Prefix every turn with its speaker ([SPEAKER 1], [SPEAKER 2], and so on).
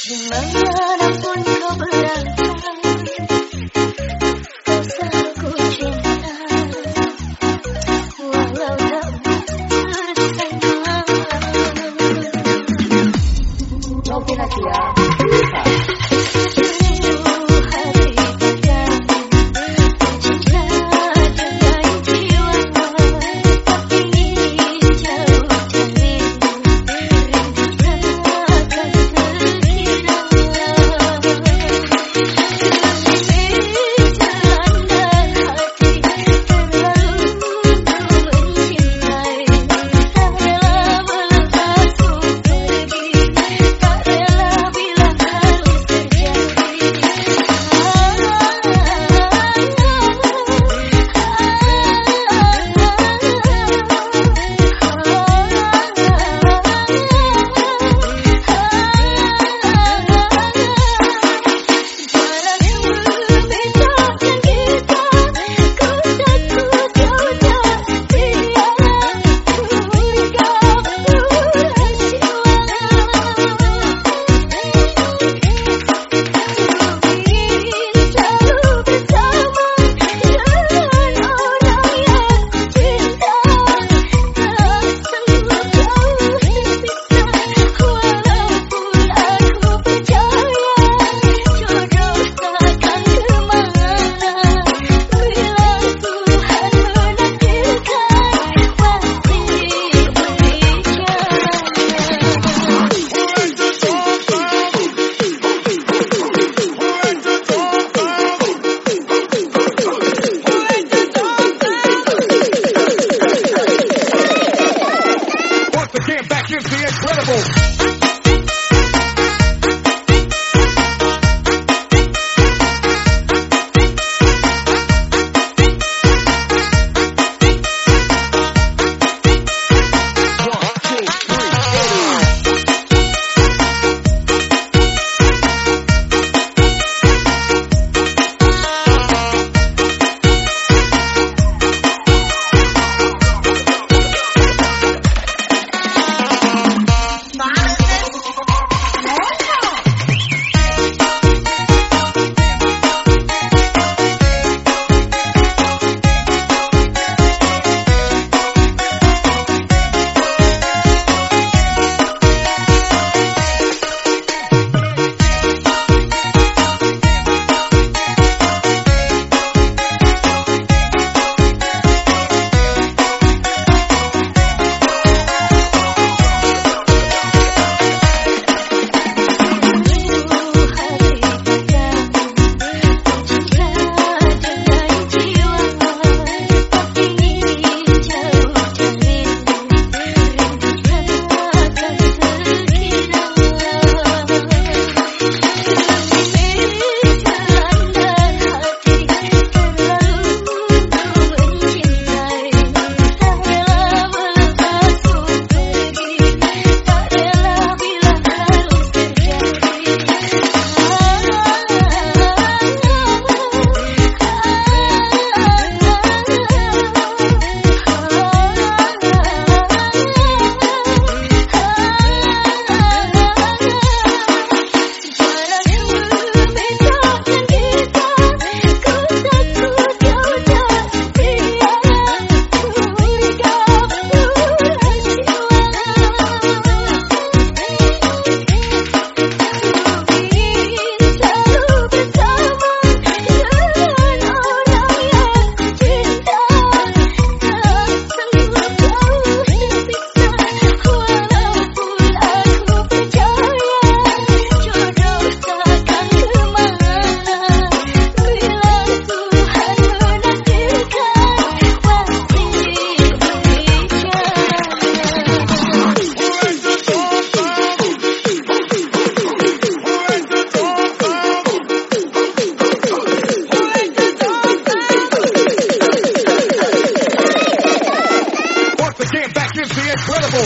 [SPEAKER 1] Dimanapun kau berada
[SPEAKER 2] incredible.